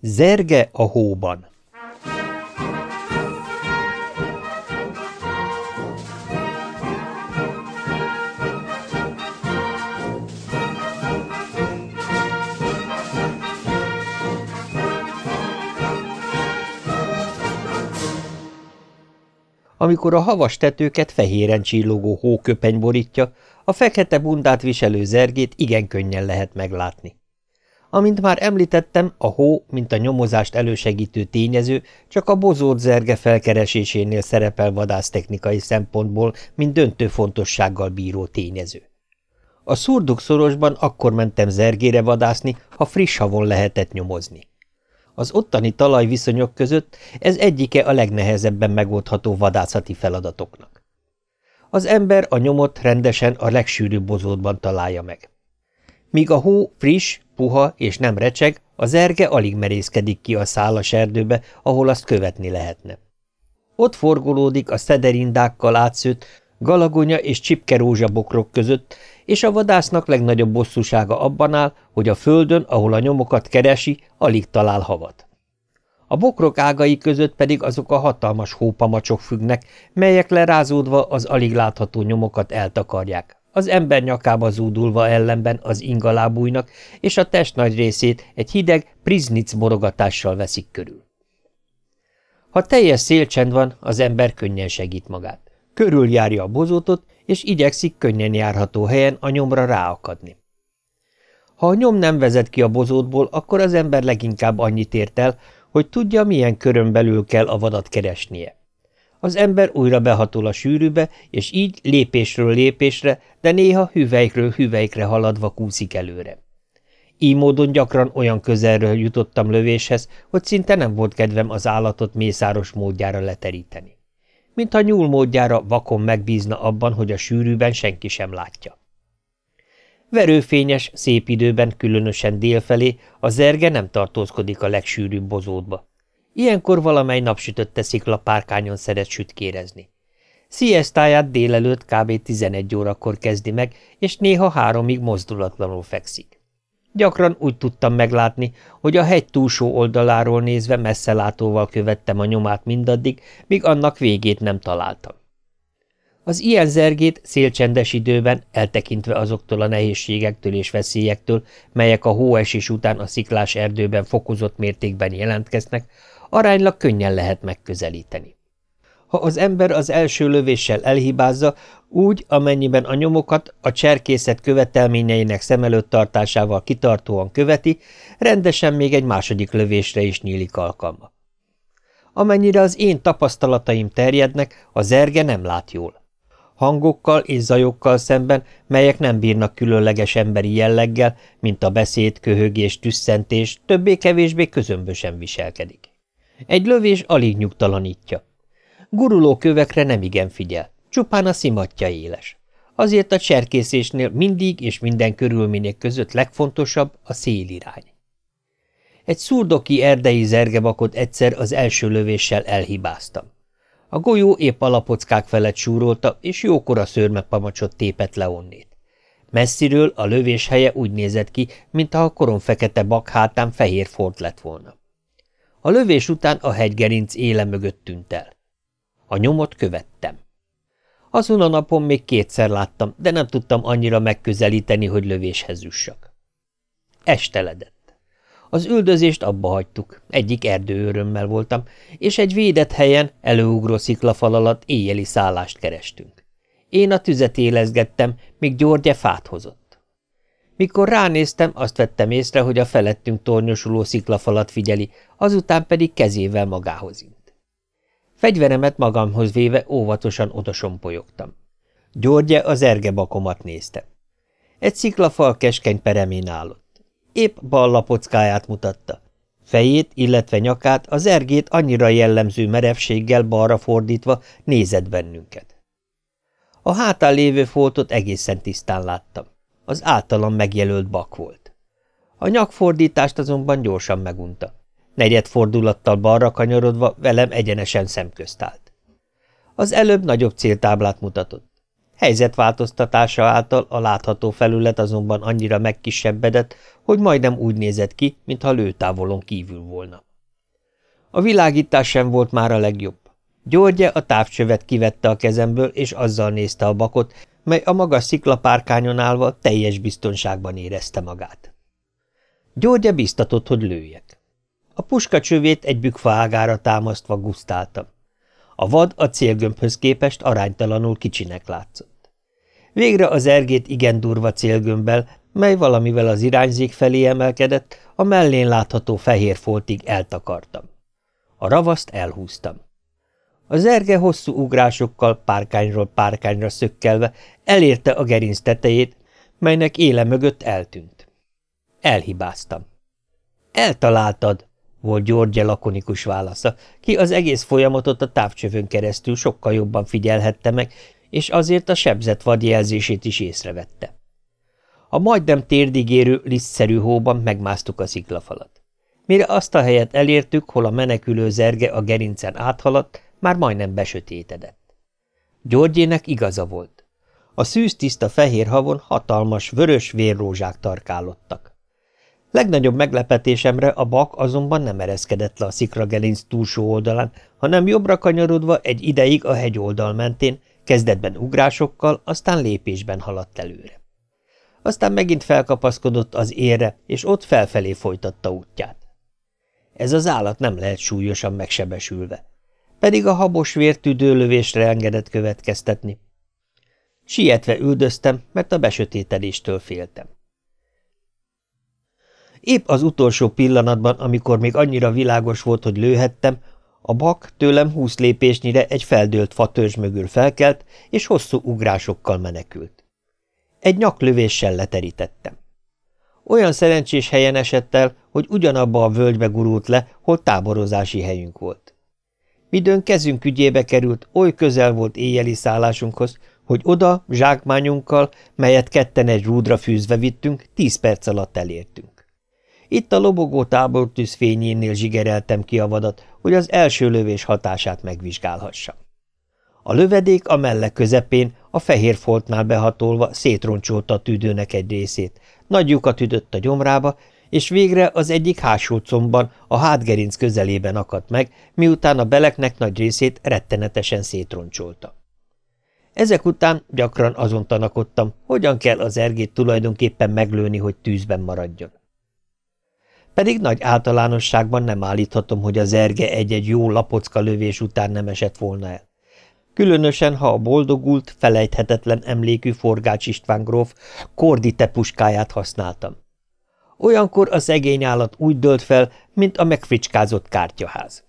Zerge a hóban Amikor a havas tetőket fehéren csillogó hóköpeny borítja, a fekete bundát viselő zergét igen könnyen lehet meglátni. Amint már említettem, a hó, mint a nyomozást elősegítő tényező, csak a bozót zerge felkeresésénél szerepel vadásztechnikai szempontból, mint döntő fontossággal bíró tényező. A szurduk szorosban akkor mentem zergére vadászni, ha friss havon lehetett nyomozni. Az ottani talajviszonyok között ez egyike a legnehezebben megoldható vadászati feladatoknak. Az ember a nyomot rendesen a legsűrűbb bozótban találja meg. Míg a hó friss, puha és nem recseg, az erge alig merészkedik ki a szálas erdőbe, ahol azt követni lehetne. Ott forgolódik a szederindákkal átszőtt, galagonya és csipkerózsa bokrok között, és a vadásznak legnagyobb bosszúsága abban áll, hogy a földön, ahol a nyomokat keresi, alig talál havat. A bokrok ágai között pedig azok a hatalmas hópamacsok függnek, melyek lerázódva az alig látható nyomokat eltakarják, az ember nyakába zúdulva ellenben az ingalábújnak, és a test nagy részét egy hideg priznic borogatással veszik körül. Ha teljes szélcsend van, az ember könnyen segít magát. Körüljárja a bozótot, és igyekszik könnyen járható helyen a nyomra ráakadni. Ha a nyom nem vezet ki a bozótból, akkor az ember leginkább annyit ért el, hogy tudja, milyen körön belül kell a vadat keresnie. Az ember újra behatol a sűrűbe, és így lépésről lépésre, de néha hüvelykről hüvelykre haladva kúszik előre. Így módon gyakran olyan közelről jutottam lövéshez, hogy szinte nem volt kedvem az állatot mészáros módjára leteríteni mintha nyúlmódjára vakon megbízna abban, hogy a sűrűben senki sem látja. Verőfényes, szép időben, különösen délfelé, a zerge nem tartózkodik a legsűrűbb bozótba. Ilyenkor valamely napsütötte szikla párkányon szeret sütkérezni. Sziesztáját délelőtt kb. 11 órakor kezdi meg, és néha háromig mozdulatlanul fekszik. Gyakran úgy tudtam meglátni, hogy a hegy túlsó oldaláról nézve messzelátóval követtem a nyomát mindaddig, míg annak végét nem találtam. Az ilyen zergét szélcsendes időben, eltekintve azoktól a nehézségektől és veszélyektől, melyek a hóesés után a sziklás erdőben fokozott mértékben jelentkeznek, aránylag könnyen lehet megközelíteni. Ha az ember az első lövéssel elhibázza, úgy, amennyiben a nyomokat a cserkészet követelményeinek szem előtt tartásával kitartóan követi, rendesen még egy második lövésre is nyílik alkalma. Amennyire az én tapasztalataim terjednek, a zerge nem lát jól. Hangokkal és zajokkal szemben, melyek nem bírnak különleges emberi jelleggel, mint a beszéd, köhögés, tüsszentés, többé-kevésbé közömbösen viselkedik. Egy lövés alig nyugtalanítja. Guruló kövekre nem igen figyel, csupán a szimatja éles. Azért a cserkészésnél mindig és minden körülmények között legfontosabb a szélirány. Egy szurdoki erdei zergebakot egyszer az első lövéssel elhibáztam. A golyó épp a felett súrolta, és jókora szörmepamacsot tépett le onnét. Messziről a lövés helye úgy nézett ki, mintha a korom fekete bak hátán fehér fort lett volna. A lövés után a hegygerinc éle mögött tűnt el. A nyomot követtem. Azon a napon még kétszer láttam, de nem tudtam annyira megközelíteni, hogy lövéshez jussak. Esteledett. Az üldözést abba hagytuk, egyik erdőőrömmel voltam, és egy védett helyen, előugró sziklafal alatt éjjeli szállást kerestünk. Én a tüzet élezgettem, míg Györgye fát hozott. Mikor ránéztem, azt vettem észre, hogy a felettünk tornyosuló sziklafalat figyeli, azután pedig kezével magához int. Fegyveremet magamhoz véve óvatosan odasompolyogtam. Györgye az ergebakomat nézte. Egy sziklafal keskeny peremén állott. Épp bal lapockáját mutatta. Fejét, illetve nyakát, az ergét annyira jellemző merevséggel balra fordítva nézett bennünket. A hátán lévő foltot egészen tisztán láttam. Az általam megjelölt bak volt. A nyakfordítást azonban gyorsan megunta. Negyed fordulattal balra kanyarodva velem egyenesen szemközt állt. Az előbb nagyobb céltáblát mutatott. Helyzetváltoztatása által a látható felület azonban annyira megkisebbedett, hogy majdnem úgy nézett ki, mintha lőtávolon kívül volna. A világítás sem volt már a legjobb. Györgye a távcsövet kivette a kezemből, és azzal nézte a bakot, mely a magas sziklapárkányon állva teljes biztonságban érezte magát. Györgye biztatott, hogy lőjek. A puska csövét egy bükfa ágára támasztva gusztáltam. A vad a célgömbhöz képest aránytalanul kicsinek látszott. Végre az ergét igen durva célgömbbel, mely valamivel az irányzék felé emelkedett, a mellén látható fehér foltig eltakartam. A ravaszt elhúztam. Az erge hosszú ugrásokkal párkányról párkányra szökkelve elérte a gerinc tetejét, melynek éle mögött eltűnt. Elhibáztam. Eltaláltad, volt Györgye lakonikus válasza, ki az egész folyamatot a távcsövön keresztül sokkal jobban figyelhette meg, és azért a sebzett vadjelzését is észrevette. A majdnem térdigérő, lisztszerű hóban megmásztuk a sziklafalat. Mire azt a helyet elértük, hol a menekülő zerge a gerincen áthaladt, már majdnem besötétedett. Györgyének igaza volt. A szűz tiszta fehér havon hatalmas, vörös vérrózsák tarkálottak. Legnagyobb meglepetésemre a bak azonban nem ereszkedett le a szikragerinc túlsó oldalán, hanem jobbra kanyarodva egy ideig a hegyoldal mentén, kezdetben ugrásokkal, aztán lépésben haladt előre. Aztán megint felkapaszkodott az érre, és ott felfelé folytatta útját. Ez az állat nem lehet súlyosan megsebesülve. Pedig a habos vér tüdőlövésre engedett következtetni. Sietve üldöztem, mert a besötételéstől féltem. Épp az utolsó pillanatban, amikor még annyira világos volt, hogy lőhettem, a bak tőlem húsz lépésnyire egy feldőlt fatörzs mögül felkelt, és hosszú ugrásokkal menekült. Egy nyaklövéssel leterítettem. Olyan szerencsés helyen esett el, hogy ugyanabba a völgybe gurult le, hol táborozási helyünk volt. Midőn kezünk ügyébe került, oly közel volt éjjeli szállásunkhoz, hogy oda, zsákmányunkkal, melyet ketten egy rúdra fűzve vittünk, tíz perc alatt elértünk. Itt a lobogó tábortűz fényénél zsigereltem ki a vadat, hogy az első lövés hatását megvizsgálhassam. A lövedék a melle közepén, a fehér foltnál behatolva szétroncsolta a tüdőnek egy részét, nagy lyukat üdött a gyomrába, és végre az egyik hátsó combban, a hátgerinc közelében akadt meg, miután a beleknek nagy részét rettenetesen szétroncsolta. Ezek után gyakran azon tanakodtam, hogyan kell az ergét tulajdonképpen meglőni, hogy tűzben maradjon. Pedig nagy általánosságban nem állíthatom, hogy az erge egy-egy jó lapocka lövés után nem esett volna el. Különösen, ha a boldogult, felejthetetlen emlékű Forgács István gróf kordite puskáját használtam. Olyankor a szegény állat úgy dölt fel, mint a megfricskázott kártyaház.